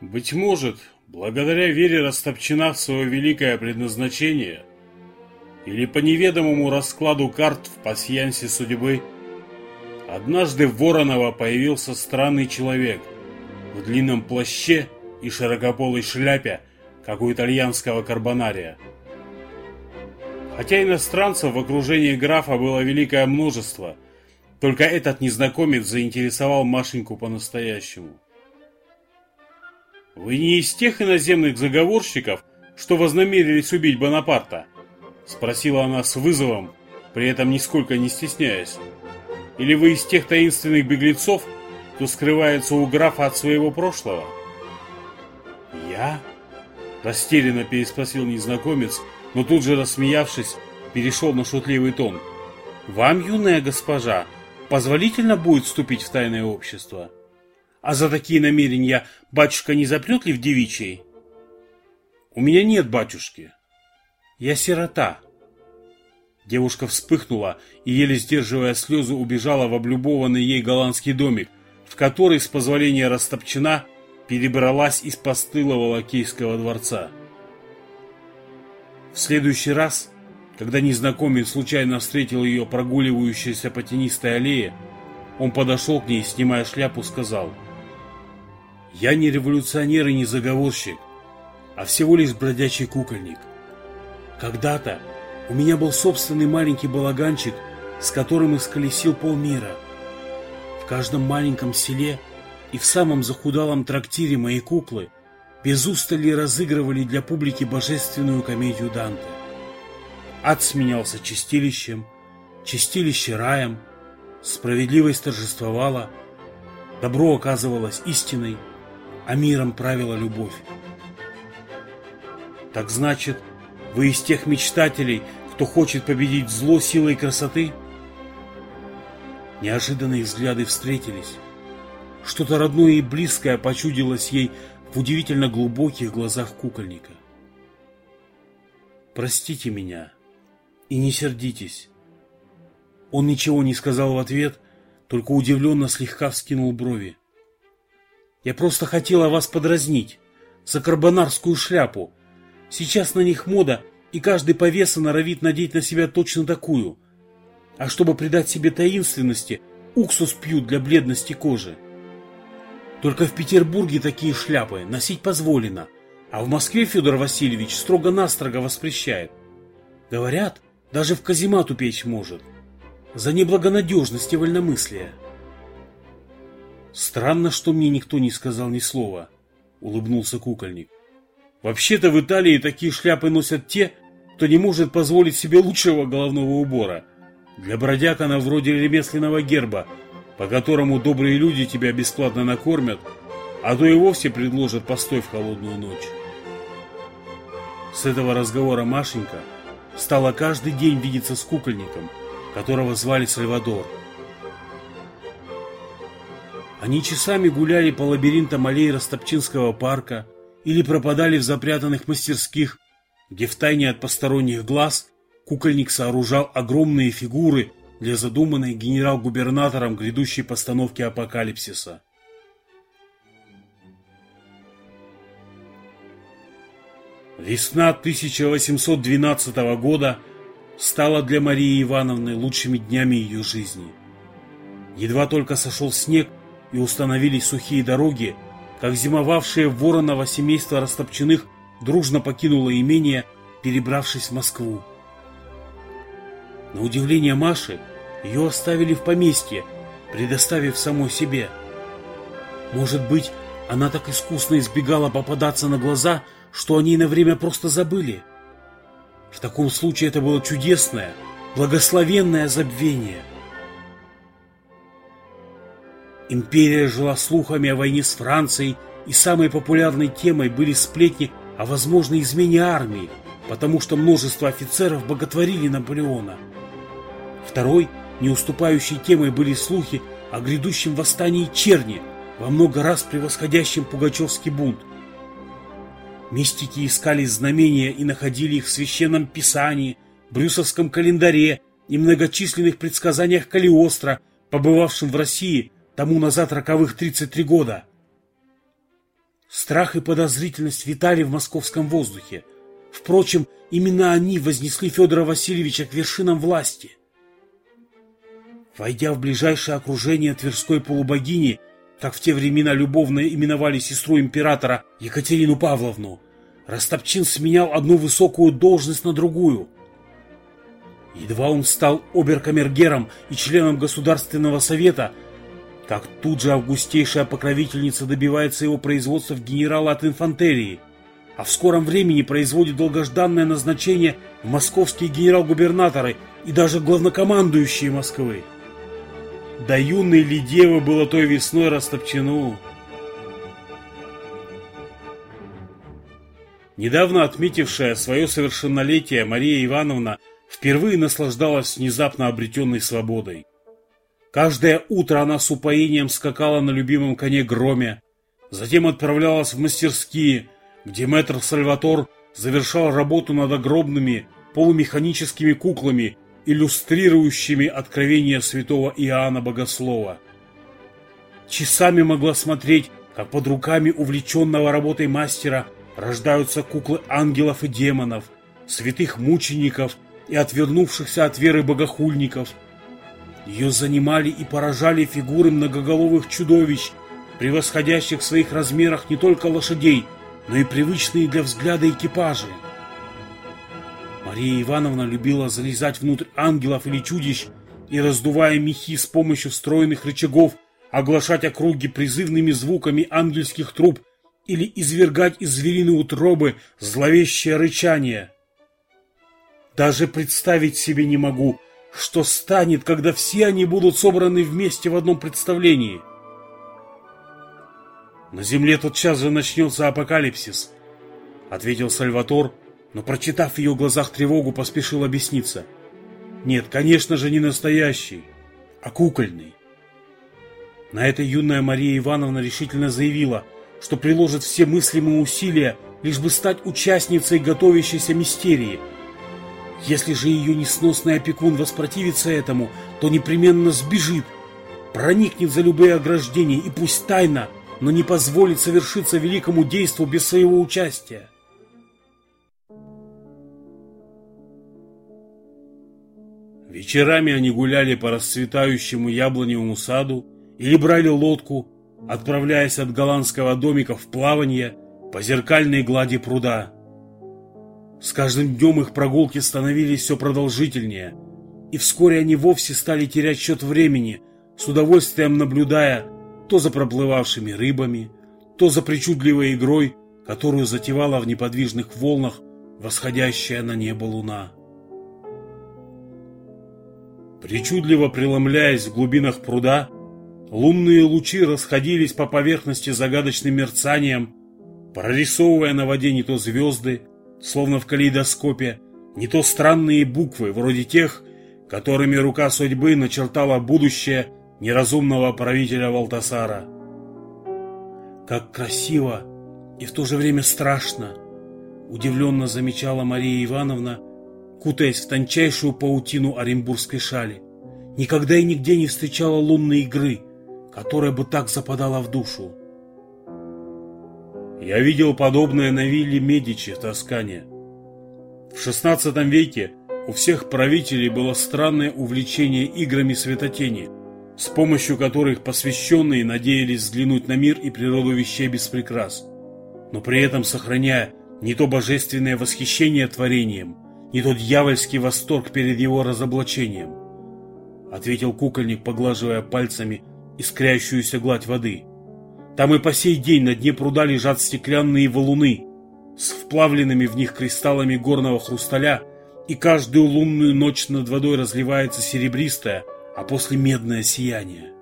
Быть может, благодаря вере Растопчина в свое великое предназначение, или по неведомому раскладу карт в пасьянсе судьбы, однажды в Воронова появился странный человек в длинном плаще и широкополой шляпе, как у итальянского карбонария. Хотя иностранцев в окружении графа было великое множество, только этот незнакомец заинтересовал Машеньку по-настоящему. «Вы не из тех иноземных заговорщиков, что вознамерились убить Бонапарта?» Спросила она с вызовом, при этом нисколько не стесняясь. «Или вы из тех таинственных беглецов, кто скрывается у графа от своего прошлого?» «Я?» Растерянно переспросил незнакомец, но тут же, рассмеявшись, перешел на шутливый тон. «Вам, юная госпожа, позволительно будет вступить в тайное общество?» А за такие намерения батюшка не запрет ли в девичьей? У меня нет батюшки. Я сирота. Девушка вспыхнула и, еле сдерживая слезы, убежала в облюбованный ей голландский домик, в который, с позволения Растопчина, перебралась из постылого лакейского дворца. В следующий раз, когда незнакомец случайно встретил ее прогуливающейся по тенистой аллее, он подошел к ней, снимая шляпу, сказал – я не революционер и не заговорщик, а всего лишь бродячий кукольник. Когда-то у меня был собственный маленький балаганчик, с которым исколесил полмира. В каждом маленьком селе и в самом захудалом трактире мои куклы без устали разыгрывали для публики божественную комедию Данте. Ад сменялся чистилищем, чистилище раем, справедливость торжествовала, добро оказывалось истиной – а миром правила любовь. Так значит, вы из тех мечтателей, кто хочет победить зло силой красоты? Неожиданные взгляды встретились. Что-то родное и близкое почудилось ей в удивительно глубоких глазах кукольника. «Простите меня и не сердитесь». Он ничего не сказал в ответ, только удивленно слегка вскинул брови. Я просто хотела вас подразнить. За карбонарскую шляпу. Сейчас на них мода, и каждый повеса норовит надеть на себя точно такую. А чтобы придать себе таинственности, уксус пьют для бледности кожи. Только в Петербурге такие шляпы носить позволено, а в Москве Федор Васильевич строго-настрого воспрещает. Говорят, даже в каземату печь может. За неблагонадежность и вольномыслие. Странно, что мне никто не сказал ни слова, улыбнулся кукольник. Вообще-то в Италии такие шляпы носят те, кто не может позволить себе лучшего головного убора. Для бродяг она вроде ремесленного герба, по которому добрые люди тебя бесплатно накормят, а то и вовсе предложат постой в холодную ночь. С этого разговора Машенька стала каждый день видеться с кукольником, которого звали Сальвадор. Они часами гуляли по лабиринтам аллей Ростопчинского парка или пропадали в запрятанных мастерских, где втайне от посторонних глаз кукольник сооружал огромные фигуры для задуманной генерал-губернатором грядущей постановки апокалипсиса. Весна 1812 года стала для Марии Ивановны лучшими днями ее жизни. Едва только сошел снег, и установились сухие дороги, как зимовавшее в Воронова семейство растопченных дружно покинуло имение, перебравшись в Москву. На удивление Маши, ее оставили в поместье, предоставив самой себе. Может быть, она так искусно избегала попадаться на глаза, что они на время просто забыли. В таком случае это было чудесное, благословенное забвение. Империя жила слухами о войне с Францией, и самой популярной темой были сплетни о возможной измене армии, потому что множество офицеров боготворили Наполеона. Второй, не уступающей темой, были слухи о грядущем восстании черни, во много раз превосходящем пугачевский бунт. Мистики искали знамения и находили их в священном писании, брюсовском календаре и многочисленных предсказаниях Калиостро, побывавшим в России – тому назад роковых 33 года. Страх и подозрительность витали в московском воздухе. Впрочем, именно они вознесли Федора Васильевича к вершинам власти. Войдя в ближайшее окружение Тверской полубогини, как в те времена любовно именовали сестру императора Екатерину Павловну, Растопчин сменял одну высокую должность на другую. Едва он стал оберкамергером и членом Государственного совета, как тут же августейшая покровительница добивается его производства в генерала от инфантерии, а в скором времени производит долгожданное назначение в московские генерал-губернаторы и даже главнокомандующие Москвы. Да юной ли девы было той весной растопчено? Недавно отметившая свое совершеннолетие Мария Ивановна впервые наслаждалась внезапно обретенной свободой. Каждое утро она с упоением скакала на любимом коне Громе, затем отправлялась в мастерские, где мэтр Сальватор завершал работу над огромными полумеханическими куклами иллюстрирующими откровения святого Иоанна Богослова. Часами могла смотреть, как под руками увлеченного работой мастера рождаются куклы ангелов и демонов, святых мучеников и отвернувшихся от веры богохульников. Ее занимали и поражали фигуры многоголовых чудовищ, превосходящих в своих размерах не только лошадей, но и привычные для взгляда экипажи. Мария Ивановна любила залезать внутрь ангелов или чудищ и, раздувая мехи с помощью встроенных рычагов, оглашать округи призывными звуками ангельских труб или извергать из звериной утробы зловещее рычание. Даже представить себе не могу, что станет, когда все они будут собраны вместе в одном представлении. На земле тотчас же начнется апокалипсис, ответил Сальватор, но, прочитав в ее глазах тревогу, поспешил объясниться. Нет, конечно же, не настоящий, а кукольный. На это юная Мария Ивановна решительно заявила, что приложит все мыслимые усилия, лишь бы стать участницей готовящейся мистерии. Если же ее несносный опекун воспротивится этому, то непременно сбежит, проникнет за любые ограждения и пусть тайно, но не позволит совершиться великому действу без своего участия. Вечерами они гуляли по расцветающему яблоневому саду или брали лодку, отправляясь от голландского домика в плавание по зеркальной глади пруда. С каждым днем их прогулки становились все продолжительнее, и вскоре они вовсе стали терять счет времени, с удовольствием наблюдая то за проплывавшими рыбами, то за причудливой игрой, которую затевала в неподвижных волнах восходящая на небо луна. Причудливо преломляясь в глубинах пруда, лунные лучи расходились по поверхности загадочным мерцанием, прорисовывая на воде не то звезды, словно в калейдоскопе, не то странные буквы, вроде тех, которыми рука судьбы начертала будущее неразумного правителя Валтасара. Как красиво и в то же время страшно, удивленно замечала Мария Ивановна, кутаясь в тончайшую паутину оренбургской шали. Никогда и нигде не встречала лунной игры, которая бы так западала в душу. Я видел подобное на вилле Медичи в Тоскане. В XVI веке у всех правителей было странное увлечение играми светотени, с помощью которых посвященные надеялись взглянуть на мир и природу вещей без прикрас, но при этом сохраняя не то божественное восхищение творением – не тот дьявольский восторг перед его разоблачением, ответил кукольник, поглаживая пальцами искрящуюся гладь воды. Там и по сей день на дне пруда лежат стеклянные валуны с вплавленными в них кристаллами горного хрусталя, и каждую лунную ночь над водой разливается серебристое, а после медное сияние.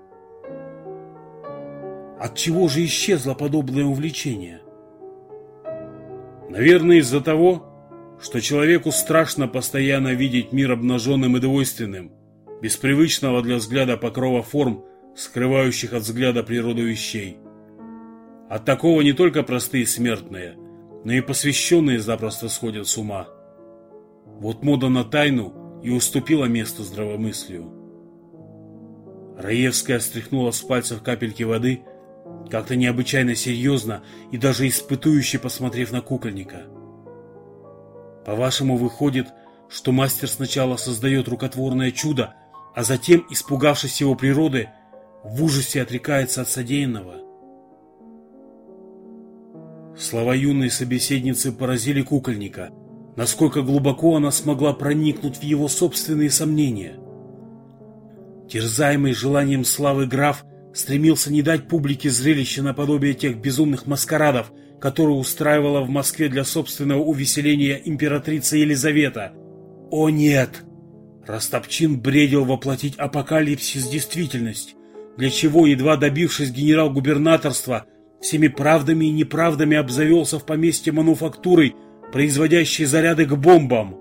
От чего же исчезло подобное увлечение? Наверное, из-за того, что человеку страшно постоянно видеть мир обнаженным и двойственным, без привычного для взгляда покрова форм, скрывающих от взгляда природу вещей. От такого не только простые смертные, но и посвященные запросто сходят с ума. Вот мода на тайну и уступила место здравомыслию. Раевская стряхнула с пальцев капельки воды, как-то необычайно серьезно и даже испытующе посмотрев на кукольника. По-вашему, выходит, что мастер сначала создает рукотворное чудо, а затем, испугавшись его природы, в ужасе отрекается от содеянного? Слова юной собеседницы поразили кукольника, насколько глубоко она смогла проникнуть в его собственные сомнения. Терзаемый желанием славы граф стремился не дать публике зрелище наподобие тех безумных маскарадов, которые устраивала в Москве для собственного увеселения императрица Елизавета. О нет! Растопчин бредил воплотить апокалипсис в действительность, для чего, едва добившись генерал-губернаторства, всеми правдами и неправдами обзавелся в поместье мануфактурой, производящей заряды к бомбам.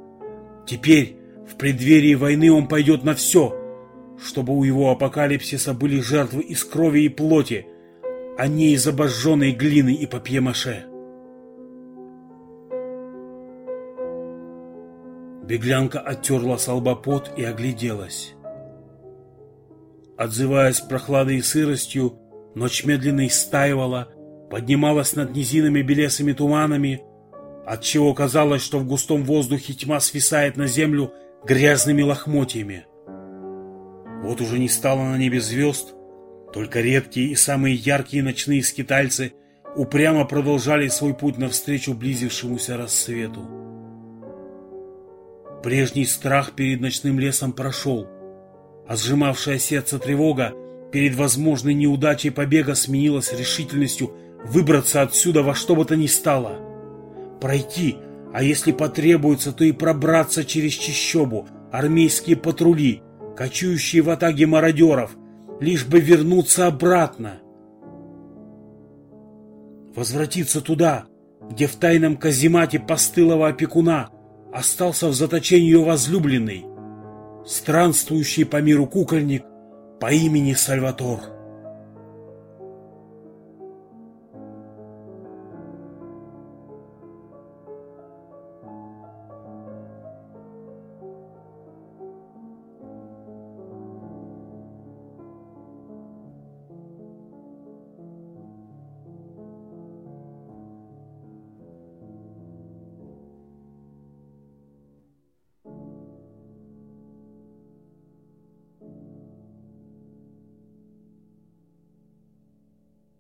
Теперь, в преддверии войны, он пойдет на все — чтобы у его апокалипсиса были жертвы из крови и плоти, а не из обожженной глины и папье-маше. Беглянка оттерла с и огляделась. Отзываясь прохладой и сыростью, ночь медленно истаивала, поднималась над низинами белесыми туманами, отчего казалось, что в густом воздухе тьма свисает на землю грязными лохмотьями. Вот уже не стало на небе звезд, только редкие и самые яркие ночные скитальцы упрямо продолжали свой путь навстречу близившемуся рассвету. Прежний страх перед ночным лесом прошел, а сжимавшая сердце тревога перед возможной неудачей побега сменилась решительностью выбраться отсюда во что бы то ни стало. Пройти, а если потребуется, то и пробраться через чищобу, армейские патрули, кочующие в атаге мародеров, лишь бы вернуться обратно. Возвратиться туда, где в тайном каземате постылого опекуна остался в заточении ее возлюбленный, странствующий по миру кукольник по имени Сальватор.